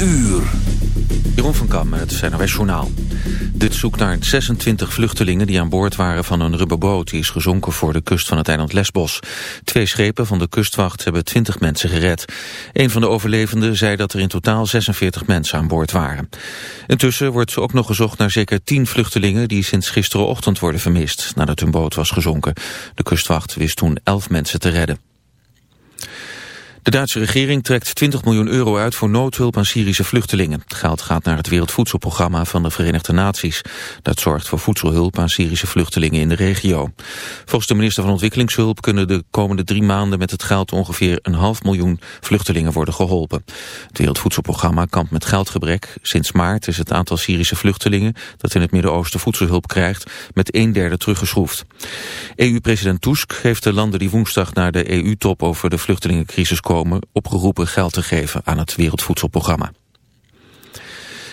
uur. Jeroen van Kam het NOS Journaal. Dit zoekt naar 26 vluchtelingen die aan boord waren van een rubberboot... die is gezonken voor de kust van het eiland Lesbos. Twee schepen van de kustwacht hebben 20 mensen gered. Een van de overlevenden zei dat er in totaal 46 mensen aan boord waren. Intussen wordt ook nog gezocht naar zeker 10 vluchtelingen... die sinds gisterenochtend worden vermist nadat hun boot was gezonken. De kustwacht wist toen 11 mensen te redden. De Duitse regering trekt 20 miljoen euro uit voor noodhulp aan Syrische vluchtelingen. Het geld gaat naar het Wereldvoedselprogramma van de Verenigde Naties. Dat zorgt voor voedselhulp aan Syrische vluchtelingen in de regio. Volgens de minister van Ontwikkelingshulp kunnen de komende drie maanden met het geld ongeveer een half miljoen vluchtelingen worden geholpen. Het Wereldvoedselprogramma kampt met geldgebrek. Sinds maart is het aantal Syrische vluchtelingen dat in het Midden-Oosten voedselhulp krijgt met een derde teruggeschroefd. EU-president Tusk heeft de landen die woensdag naar de EU-top over de vluchtelingencrisis komen opgeroepen geld te geven aan het Wereldvoedselprogramma.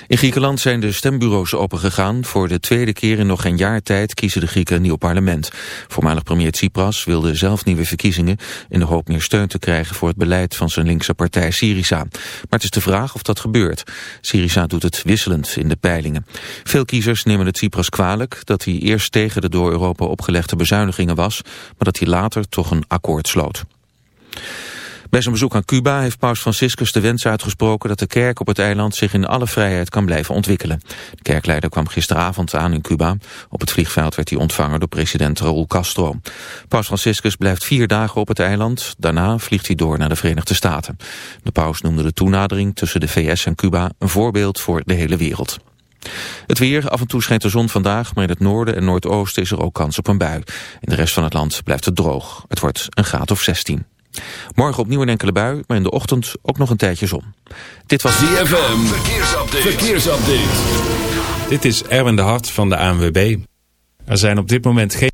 In Griekenland zijn de stembureaus opengegaan. Voor de tweede keer in nog geen jaar tijd kiezen de Grieken een nieuw parlement. Voormalig premier Tsipras wilde zelf nieuwe verkiezingen... in de hoop meer steun te krijgen voor het beleid van zijn linkse partij Syriza. Maar het is de vraag of dat gebeurt. Syriza doet het wisselend in de peilingen. Veel kiezers nemen het Tsipras kwalijk... dat hij eerst tegen de door Europa opgelegde bezuinigingen was... maar dat hij later toch een akkoord sloot. Bij zijn bezoek aan Cuba heeft paus Franciscus de wens uitgesproken dat de kerk op het eiland zich in alle vrijheid kan blijven ontwikkelen. De kerkleider kwam gisteravond aan in Cuba. Op het vliegveld werd hij ontvangen door president Raúl Castro. Paus Franciscus blijft vier dagen op het eiland. Daarna vliegt hij door naar de Verenigde Staten. De paus noemde de toenadering tussen de VS en Cuba een voorbeeld voor de hele wereld. Het weer, af en toe schijnt de zon vandaag, maar in het noorden en noordoosten is er ook kans op een bui. In de rest van het land blijft het droog. Het wordt een graad of 16. Morgen opnieuw een enkele bui, maar in de ochtend ook nog een tijdje zon. Dit was ZFM, verkeersupdate. verkeersupdate. Dit is Erwin de Hart van de ANWB. Er zijn op dit moment geen...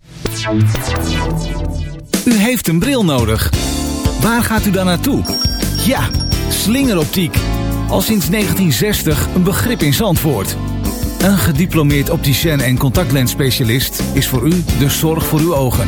U heeft een bril nodig. Waar gaat u dan naartoe? Ja, slingeroptiek. Al sinds 1960 een begrip in Zandvoort. Een gediplomeerd opticien en contactlensspecialist is voor u de zorg voor uw ogen.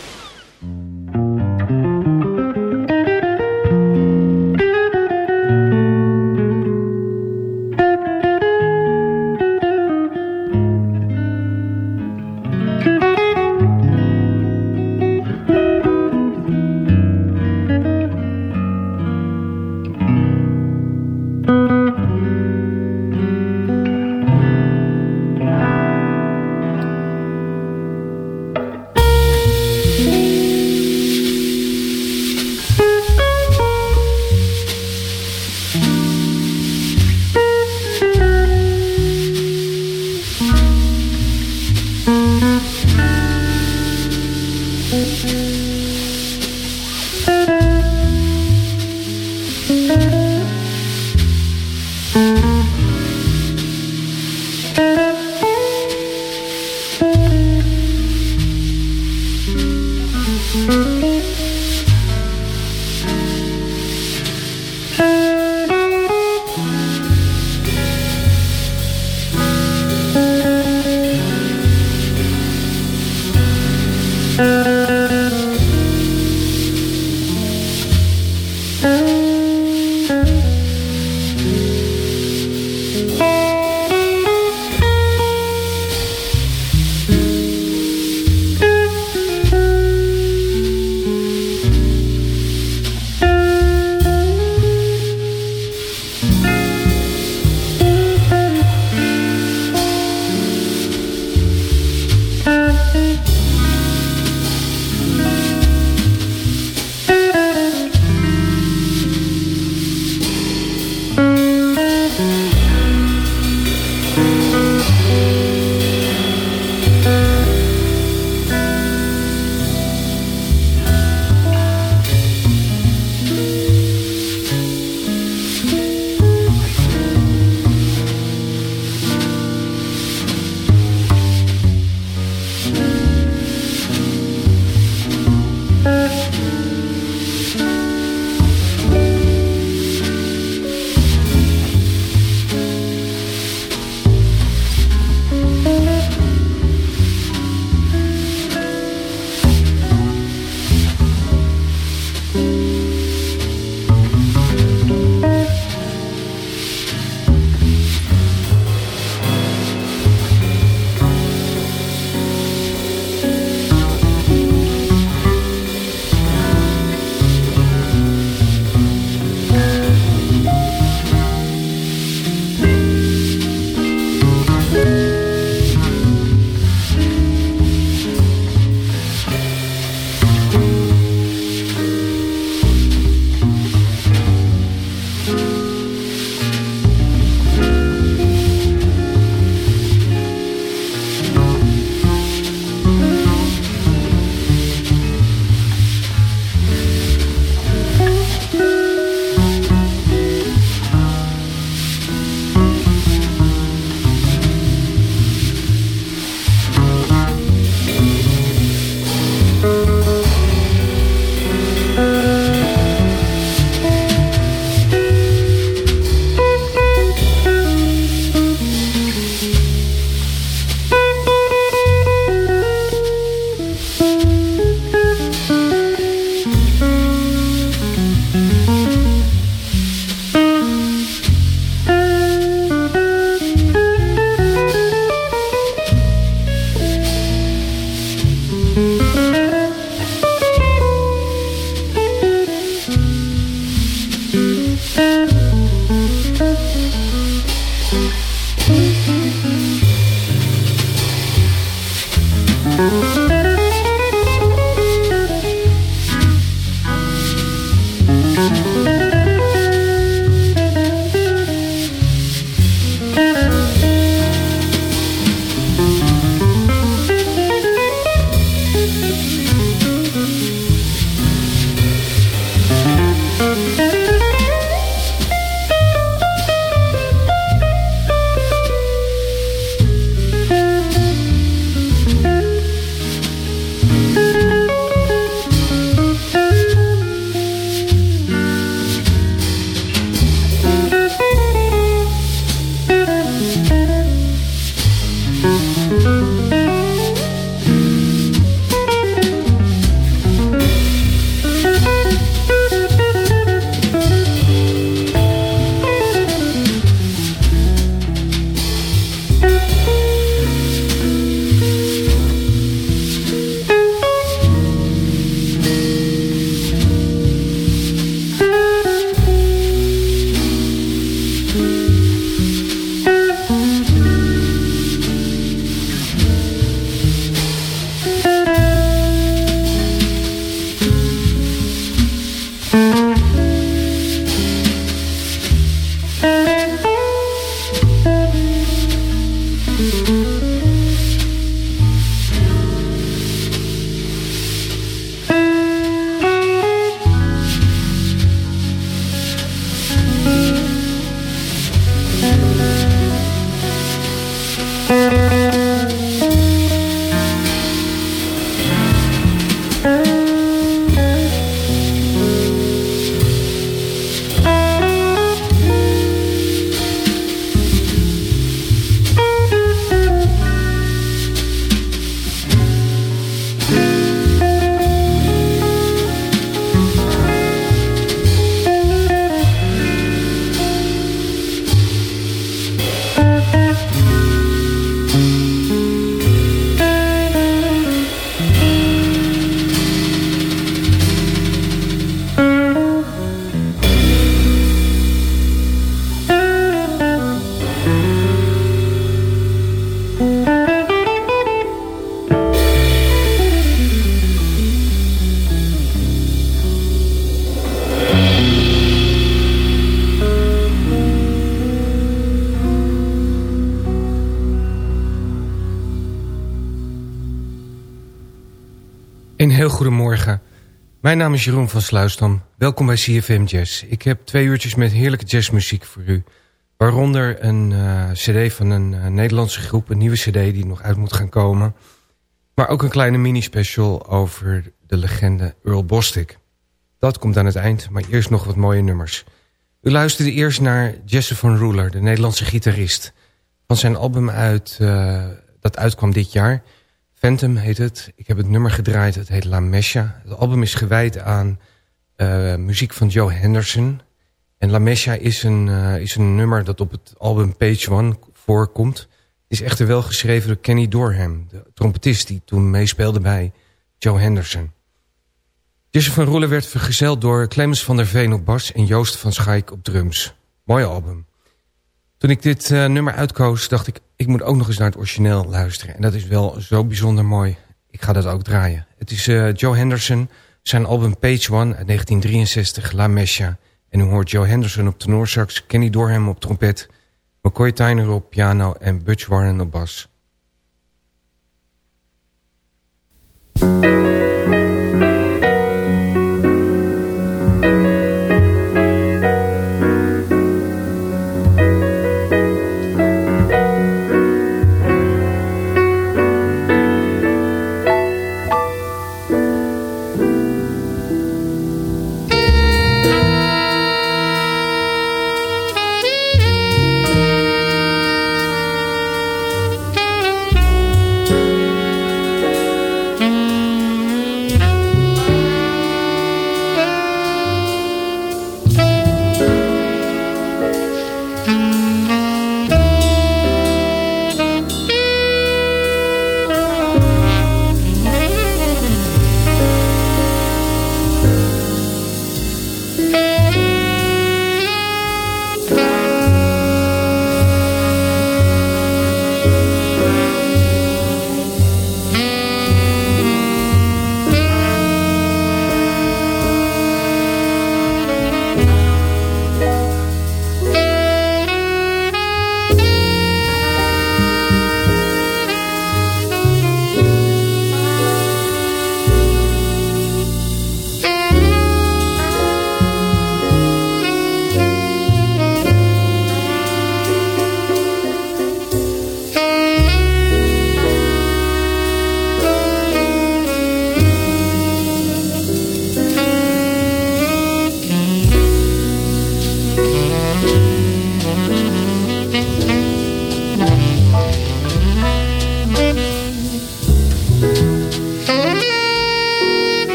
Mijn naam is Jeroen van Sluisdam. Welkom bij CFM Jazz. Ik heb twee uurtjes met heerlijke jazzmuziek voor u. Waaronder een uh, cd van een uh, Nederlandse groep. Een nieuwe cd die nog uit moet gaan komen. Maar ook een kleine mini-special over de legende Earl Bostic. Dat komt aan het eind, maar eerst nog wat mooie nummers. U luisterde eerst naar Jesse van Ruler, de Nederlandse gitarist. Van zijn album uit, uh, dat uitkwam dit jaar... Phantom heet het. Ik heb het nummer gedraaid. Het heet La Mesha. Het album is gewijd aan uh, muziek van Joe Henderson. En La Mesha is een, uh, is een nummer dat op het album Page One voorkomt. Het is echter wel geschreven door Kenny Dorham. De trompetist die toen meespeelde bij Joe Henderson. Jesse van Roelen werd vergezeld door Clemens van der Veen op bas... en Joost van Schaik op drums. Mooi album. Toen ik dit uh, nummer uitkoos, dacht ik... ik moet ook nog eens naar het origineel luisteren. En dat is wel zo bijzonder mooi. Ik ga dat ook draaien. Het is uh, Joe Henderson, zijn album Page One uit 1963, La Mesha. En u hoort Joe Henderson op tenorsax, Kenny Dorham op trompet... McCoy Tyner op piano en Butch Warren op bas.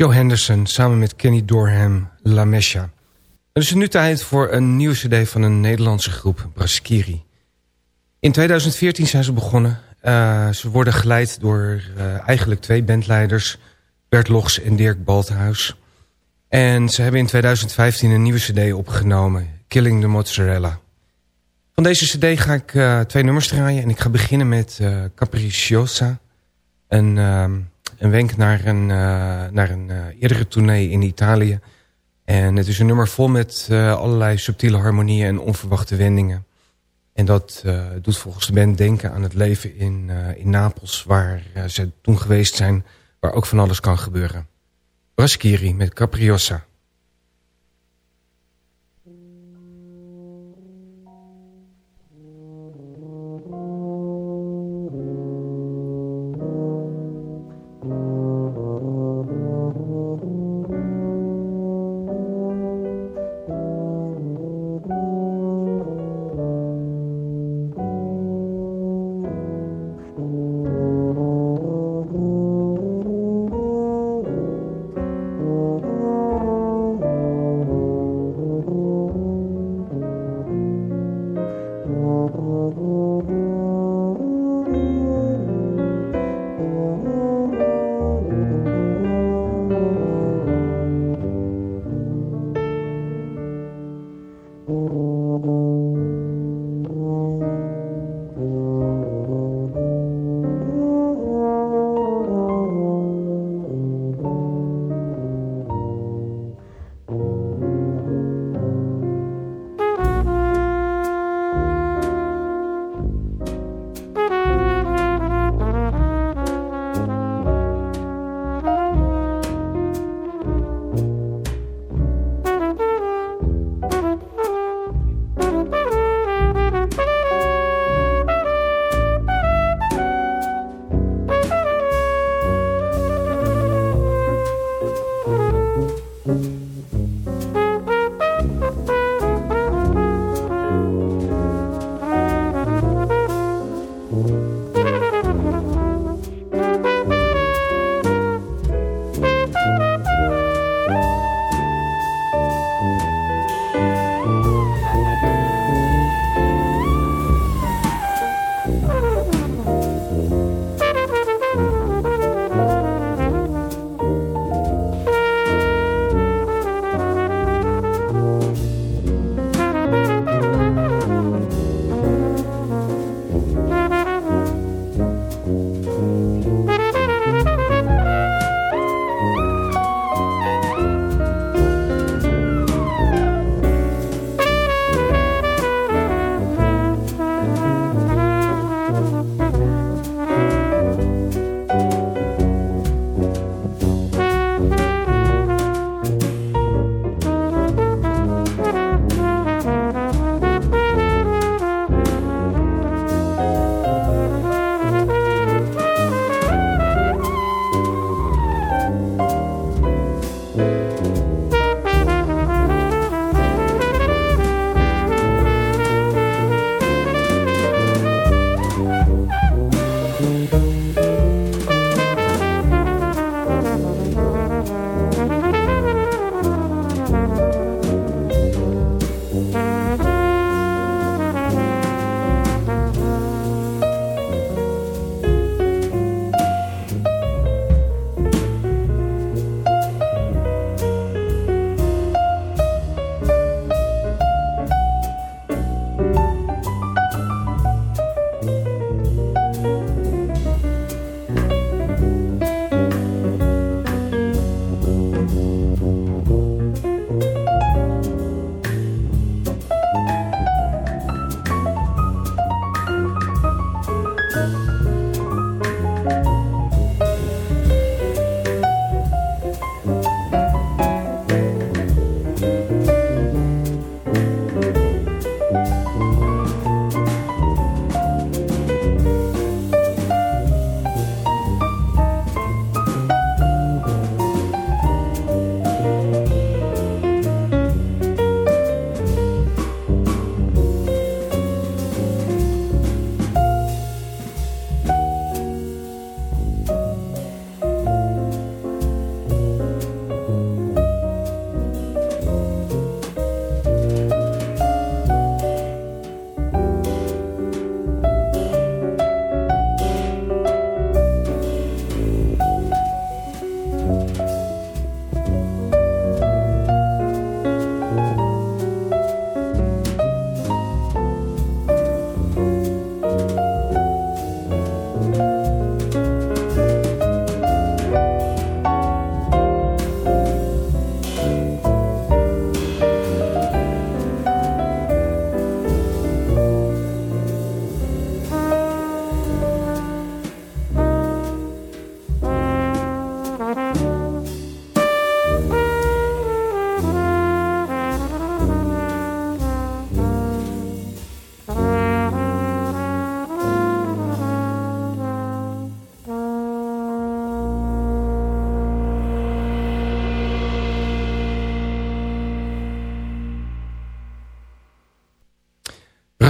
Joe Henderson samen met Kenny Dorham, La Mesha. Het is nu tijd voor een nieuwe cd van een Nederlandse groep, Braskiri. In 2014 zijn ze begonnen. Uh, ze worden geleid door uh, eigenlijk twee bandleiders... Bert Logs en Dirk Balthuis. En ze hebben in 2015 een nieuwe cd opgenomen... Killing the Mozzarella. Van deze cd ga ik uh, twee nummers draaien... en ik ga beginnen met Capricciosa... Een een wenk naar een, uh, naar een uh, eerdere tournee in Italië. En het is een nummer vol met uh, allerlei subtiele harmonieën en onverwachte wendingen. En dat doet volgens de band denken aan het leven in, in Napels... waar ze toen geweest zijn, waar ook van alles kan gebeuren. Braschiri met Capriosa.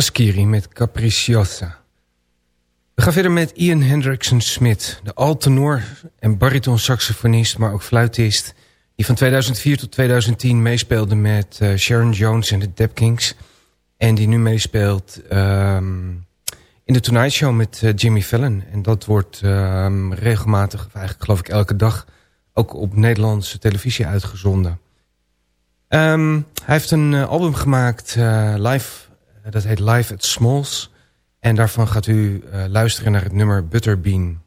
Raskiri met Capriciosa. We gaan verder met Ian Hendrickson Smith, de altenor en bariton saxofonist, maar ook fluitist, die van 2004 tot 2010 meespeelde met uh, Sharon Jones en de Dap Kings. En die nu meespeelt um, in de Tonight Show met uh, Jimmy Fallon. En dat wordt um, regelmatig, eigenlijk geloof ik elke dag, ook op Nederlandse televisie uitgezonden. Um, hij heeft een uh, album gemaakt, live, dat heet Live at Smalls... En daarvan gaat u uh, luisteren naar het nummer Butterbean.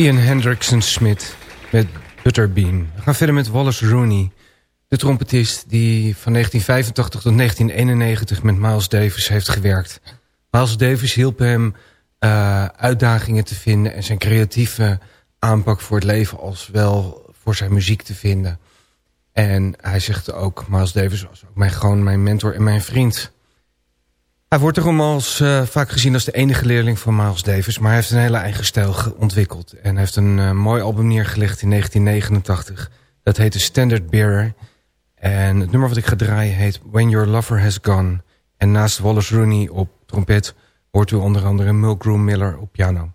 Ian Hendrickson Smith met Butterbean. We gaan verder met Wallace Rooney. De trompetist die van 1985 tot 1991 met Miles Davis heeft gewerkt. Miles Davis hielp hem uh, uitdagingen te vinden... en zijn creatieve aanpak voor het leven als wel voor zijn muziek te vinden. En hij zegt ook, Miles Davis was ook mijn, mijn mentor en mijn vriend... Hij wordt erom als, uh, vaak gezien als de enige leerling van Miles Davis... maar hij heeft een hele eigen stijl ontwikkeld... en heeft een uh, mooi album neergelegd in 1989. Dat heet The Standard Bearer. En het nummer wat ik ga draaien heet When Your Lover Has Gone. En naast Wallace Rooney op trompet... hoort u onder andere Mulgrew Miller op piano.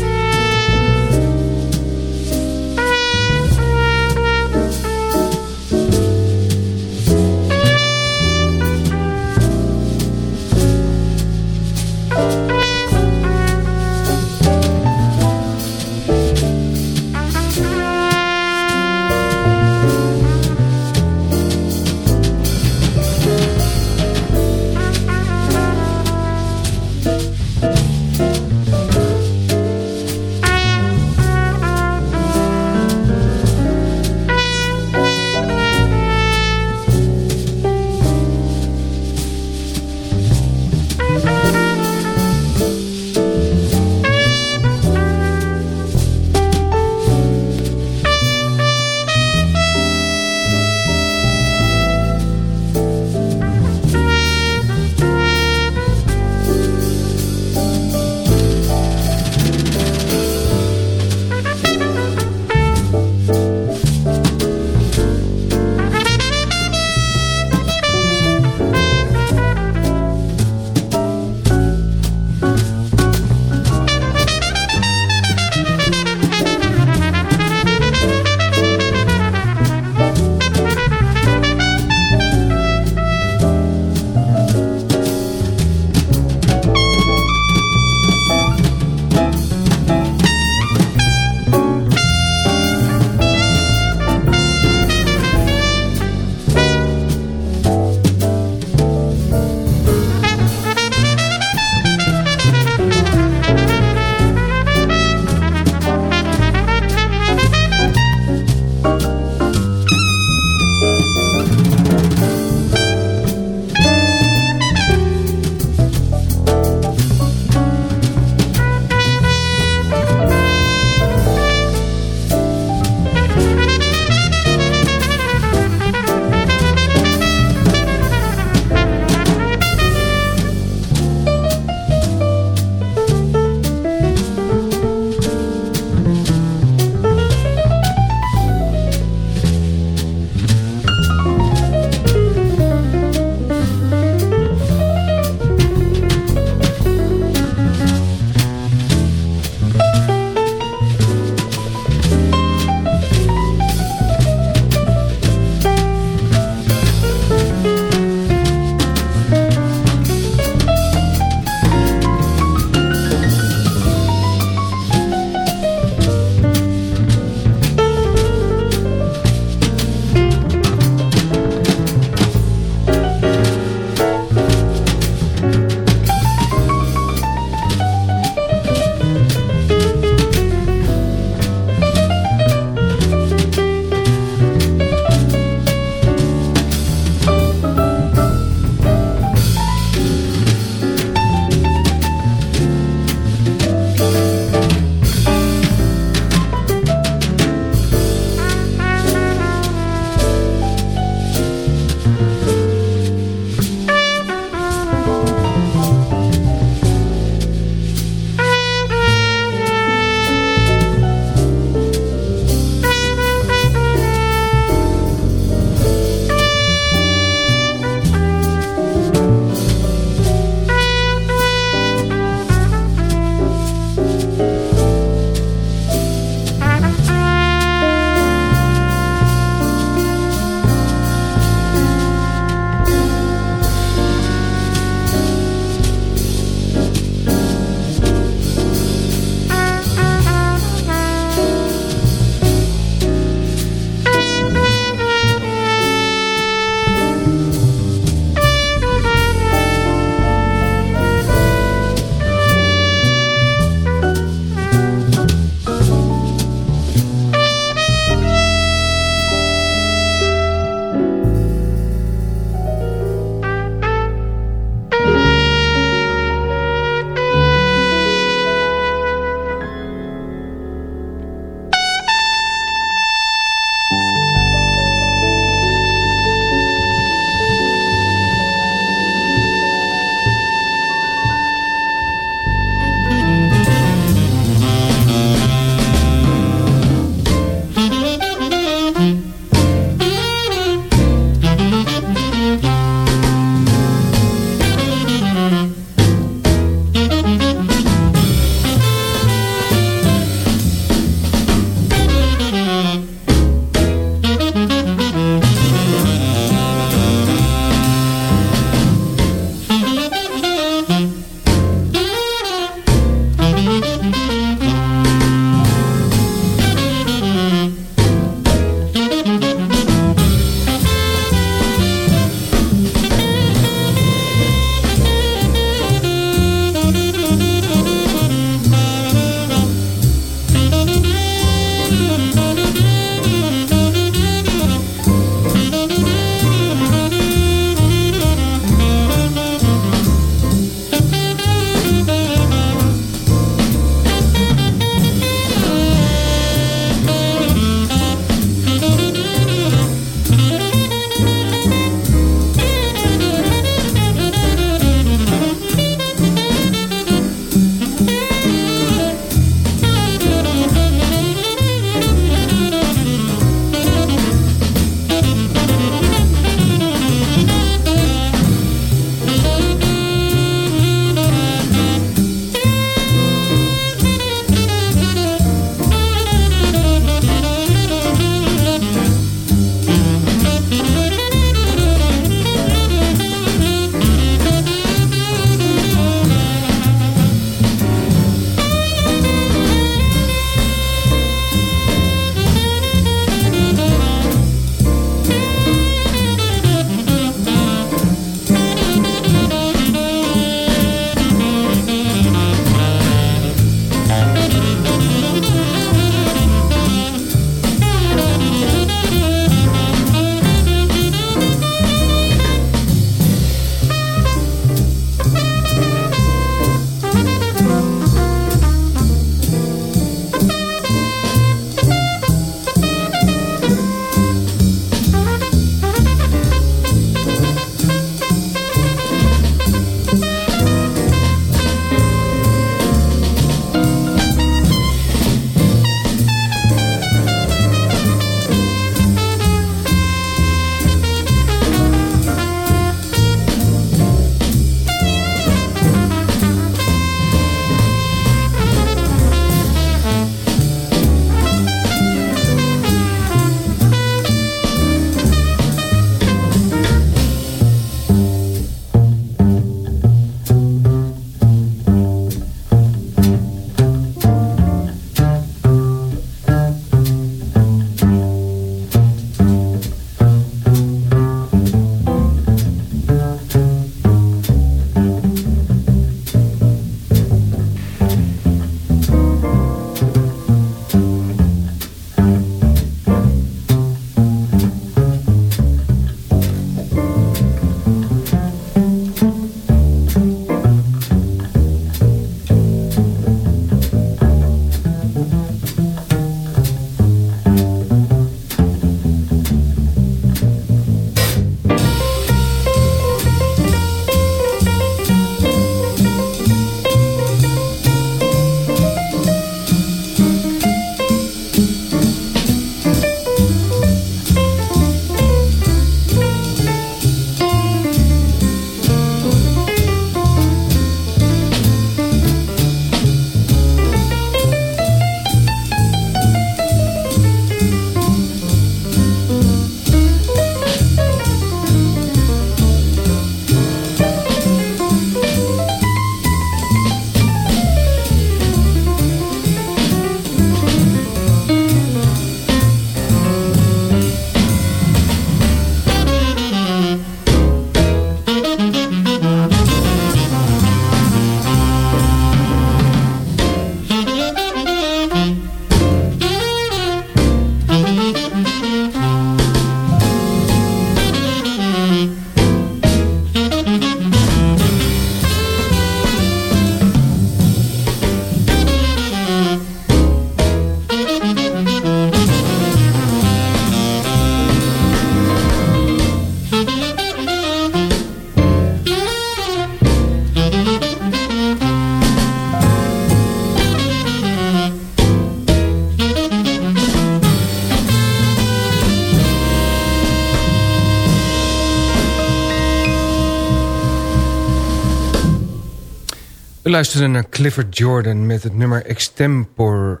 We naar Clifford Jordan met het nummer Extempore,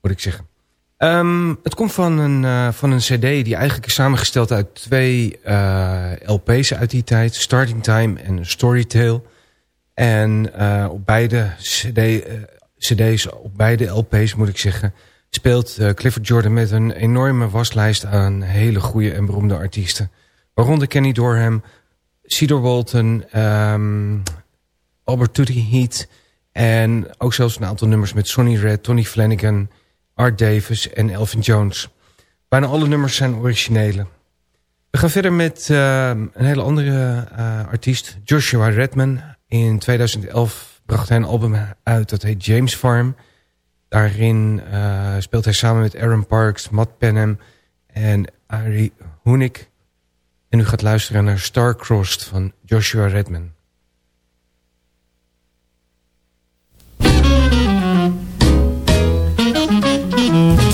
moet ik zeggen. Um, het komt van een, uh, van een cd die eigenlijk is samengesteld uit twee uh, LP's uit die tijd. Starting Time en Storytale. En uh, op beide CD, cd's, op beide LP's moet ik zeggen... speelt Clifford Jordan met een enorme waslijst aan hele goede en beroemde artiesten. Waaronder Kenny Dorham, Cedar Walton, um, Albert Tutti Heat... en ook zelfs een aantal nummers met Sonny Red, Tony Flanagan... Art Davis en Elvin Jones. Bijna alle nummers zijn originele. We gaan verder met uh, een hele andere uh, artiest, Joshua Redman. In 2011 bracht hij een album uit dat heet James Farm. Daarin uh, speelt hij samen met Aaron Parks, Matt Penham en Ari Hoenik. En u gaat luisteren naar Star-Crossed van Joshua Redman. Música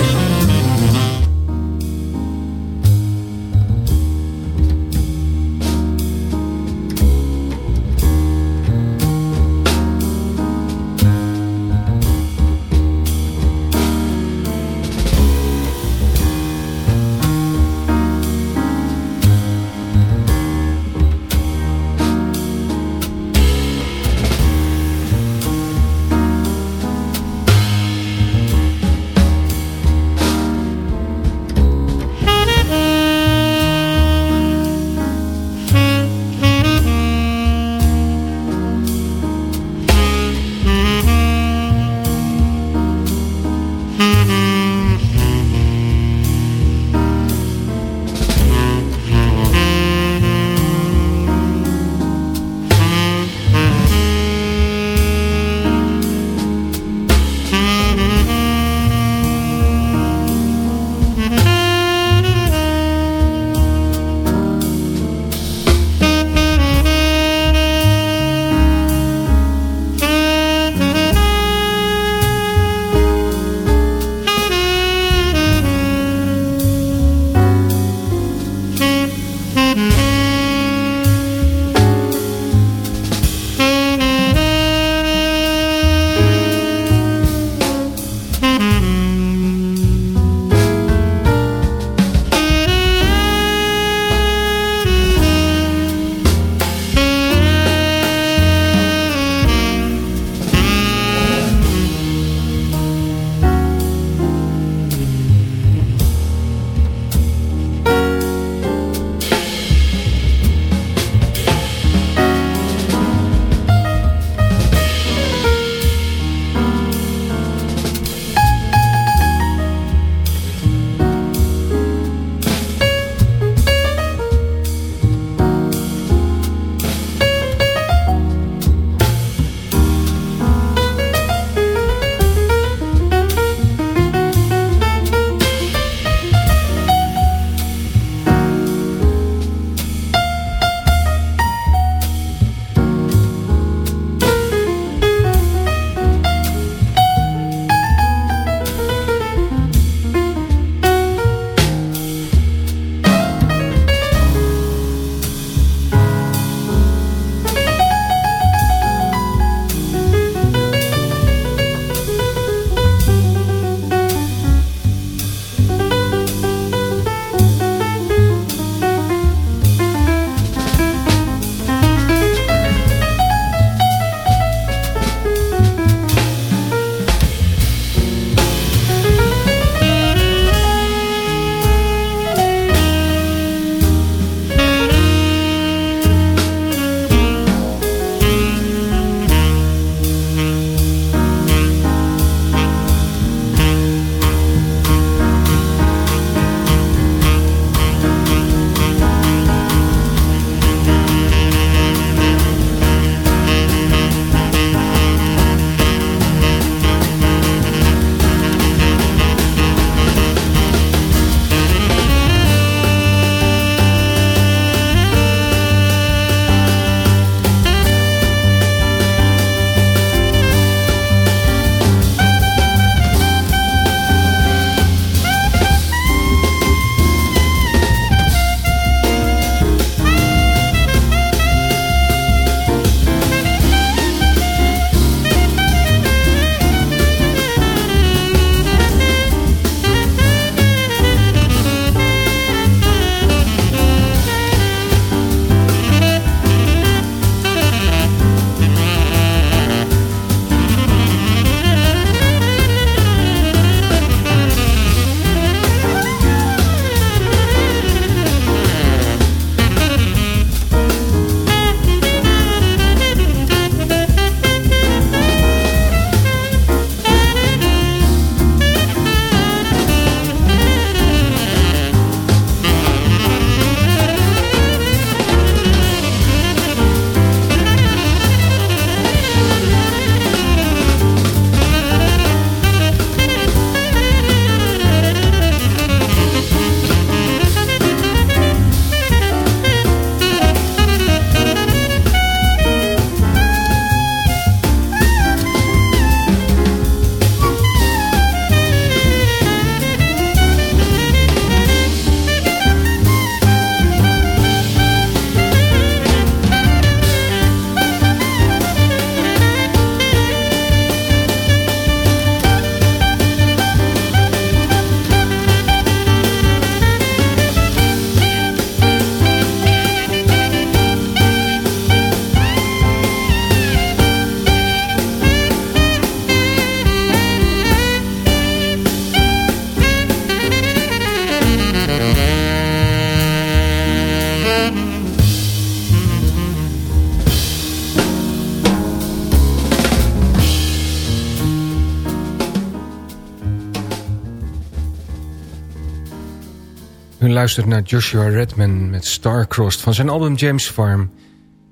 U luistert naar Joshua Redman met Starcrossed van zijn album James Farm.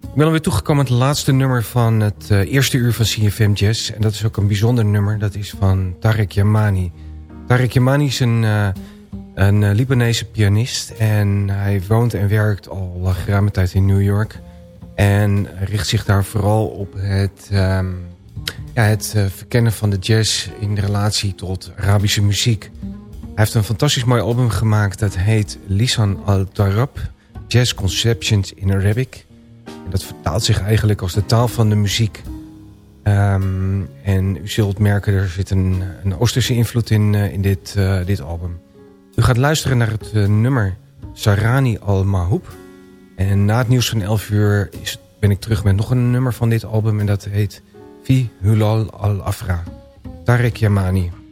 Ik ben alweer toegekomen met het laatste nummer van het uh, eerste uur van CFM Jazz. En dat is ook een bijzonder nummer. Dat is van Tarek Yamani. Tarek Yamani is een, uh, een uh, Libanese pianist. En hij woont en werkt al geruime tijd in New York. En richt zich daar vooral op het, um, ja, het verkennen van de jazz in relatie tot Arabische muziek. Hij heeft een fantastisch mooi album gemaakt. Dat heet Lisan al-Tarab. Jazz Conceptions in Arabic. En dat vertaalt zich eigenlijk als de taal van de muziek. Um, en u zult merken, er zit een, een Oosterse invloed in, uh, in dit, uh, dit album. U gaat luisteren naar het uh, nummer Sarani al-Mahoub. En na het nieuws van 11 uur is, ben ik terug met nog een nummer van dit album. En dat heet Fi Hulal al-Afra. Tarek Yamani.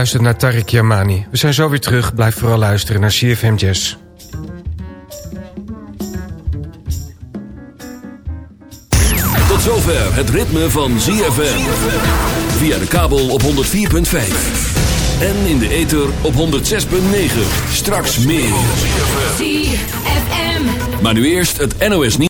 Luistert naar Tarek Yamani. We zijn zo weer terug. Blijf vooral luisteren naar CFM Jazz. Tot zover het ritme van ZFM. Via de kabel op 104.5. En in de ether op 106.9. Straks meer. ZFM. Maar nu eerst het NOS nieuws.